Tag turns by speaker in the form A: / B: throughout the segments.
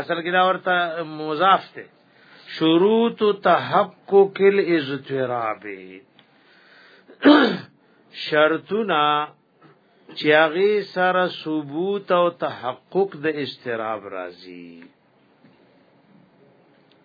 A: اصل کې دا ورته مضاف ته شروط تحقق الاضطراب شرطنا چې هغه سره ثبوت او تحقق د استراب راځي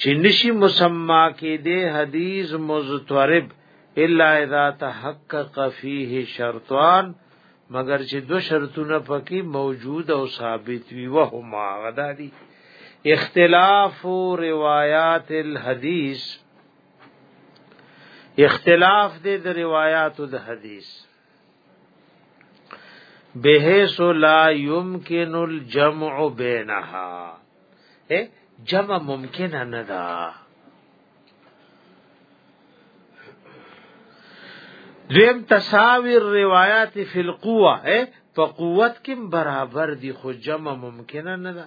A: چې نشي مسما کې د حدیث مضطرب الا اذا تحقق فيه شرطان مگر چې دو شرطونه پکې موجود او ثابت وي وهما غدادي اختلاف روایات الحدیث اختلاف دې د روایاتو د حدیث بحیث لا يمكن الجمع بينها جمع ممکن نه ده دویم تساوی روایات فی القوه په قوت کې برابر دي خو جمع ممکن نه ده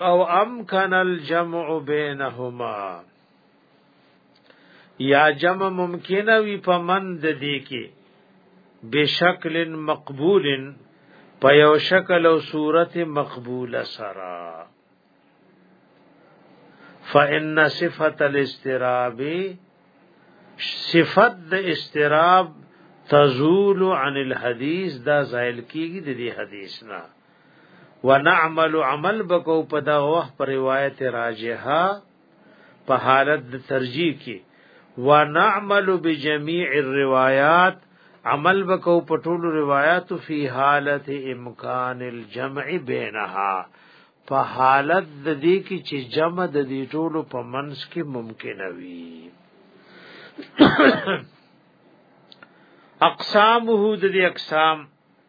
A: او امکن الجمع بینهما یا جمع ممکنه وی په من د دې کې بشکل مقبول په یو شکل او صورت مقبوله سره فإن صفت الاستراب صفت د استراب تزول عن الحديث دا زائل کیږي د دې حدیث نه ونعمل عمل بکو په دا وخت پر روایت راجحه په حالت د ترجیح کې ونعمل بجميع الروايات عمل بکو په ټول روایت فی حالت امکان الجمع بینها په حالت د دې کې چې جمع د دې ټولو په منځ کې ممکن وي اقسامه د دې اقسام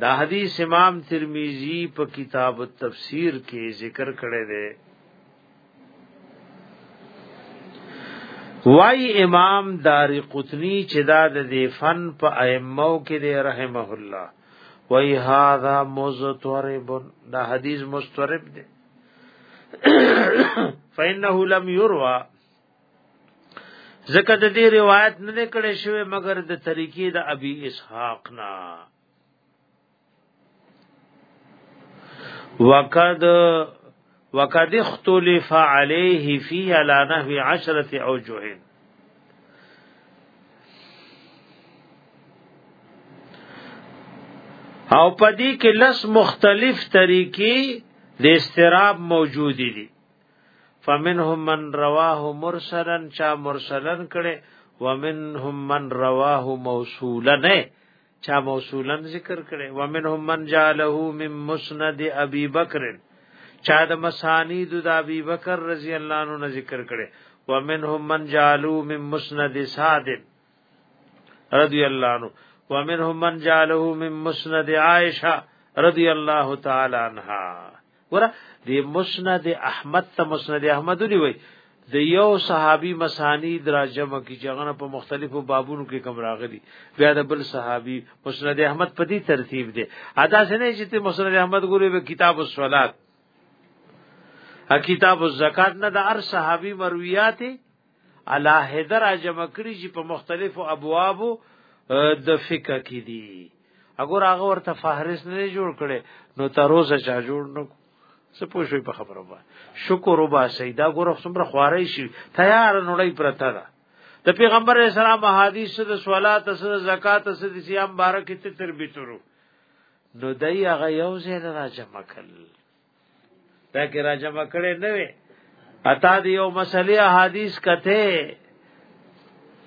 A: دا حدیث امام ترمذی په کتاب التفسیر کې ذکر کړی دی وای امام دار قطنی چې دا د فن په ائمه کې دی رحمه الله وای هاذا مزتورب دا حدیث مستورب دی فإنه لم يروى ځکه د دې روایت نه کړي شوی مګر د طریقې د ابي اسحاق نه وقد وقد اختلف عليه فيه على نحو 10 اوجه او پدې کې لس مختلف طریقې د استراب موجود دي فمنهم من رواه مرسلا چا مرسلا کړي ومنهم من رواه موصولا نه چا موصولا ذکر کړي ومنهم من جعله من مسند ابي بکر چا د مسانید د ابي بکر رضی الله عنه ذکر کړي ومنهم من جعلوا من مسند سعد رضی الله عنه ومنهم من جعله من مسند عائشه رضی الله تعالی عنها ګوره د مسند احمد ته مسند احمد دی وای د یو صحابي مسانی دراجمه کی جګنه په مختلفو بابونو کې کوم راغلي بیا د بل صحابي مسند احمد په دې ترتیب دی ادا سنه چې ته مسند احمد ګورې په کتاب الصلات ا کتاب الزکات نه د هر صحابي مرویات الله حیدر اجم کړی چې په مختلفو ابوابو د فقہ کې دي اگر هغه ورته فهرس نه جوړ کړي نو تر اوسه چا جوړ نه څه پوښوي په خبره وای شکر وبا سیدا ګور څومره خوارې شي تیار نړۍ پرته ده د پیغمبر اسلام حدیث د صلات د زکات د صيام بارک ته تربیتورو نو دای هغه یو ځای را جمع کړل دا کې راځم کړي نه وي اتا دی یو مسلې احادیث کته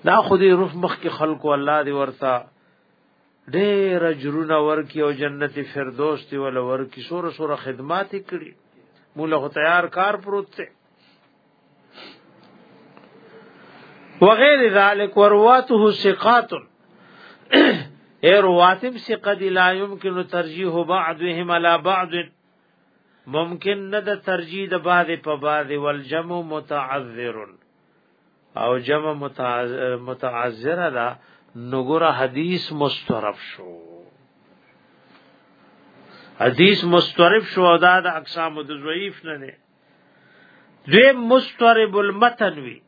A: دا خودي روح مخ کې خلکو الله دی ورتا ډېر اجرونه ورکی او جنت فردوس دی ول ورکی سور سور خدمات کړي مولا هو تیار کار پروت ته وغیر ذلک ورواته ثقات اے رواتب ثقه دی لا يمكن ترجیح بعضهم على بعض ممکن نه د ترجیح د بعض په بعض والجم متعذر او جمع متعذر دا نګور حدیث مسترف شو حدیث مسترف شو دا د اقسام د ضعیف نه نه دوی مسترب المتن وی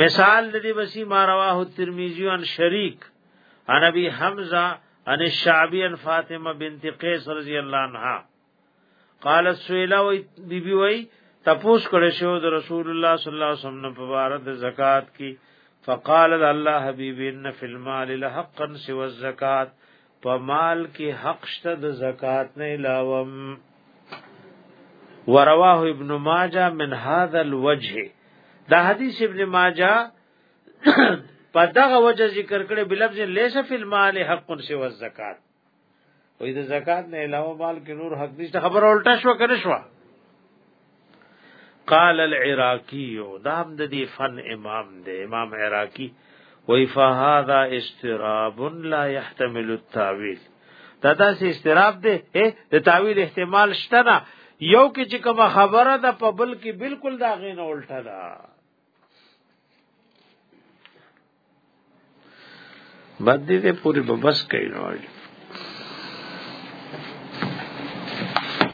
A: مثال د دې وسی ما رواه ترمذی عن شریک عن ابي حمزه عن الشعبي عن فاطمه بنت قيس رضی الله عنها قالت سویلا وی بی بی وی تپوس کړه شو د رسول الله صلی الله علیه وسلم په اړه د زکات کی فقال الله حبیب ان فی المال لحقا سوى الزکات په مال کې حق شته د زکات نه علاوه ورواه ابن ماجه من هذا الوجه دا حدیث ابن ماجه په دغه وجه ذکر کړي بلفظ ليس في المال حق سوى الزکات وې د زکات نه علاوه مال کې نور حق نشته خبر الټه شو کنه شو قال العراقي دام د دې فن امام دی امام عراقي وی فهذا استراب لا يحتمل التاويل دا داسې استراب دی د تاویل احتمال شته نه یو کې چې کوم خبره ده په بل کې بالکل دا غین الټه ده باندې دې پوری بس کین وایي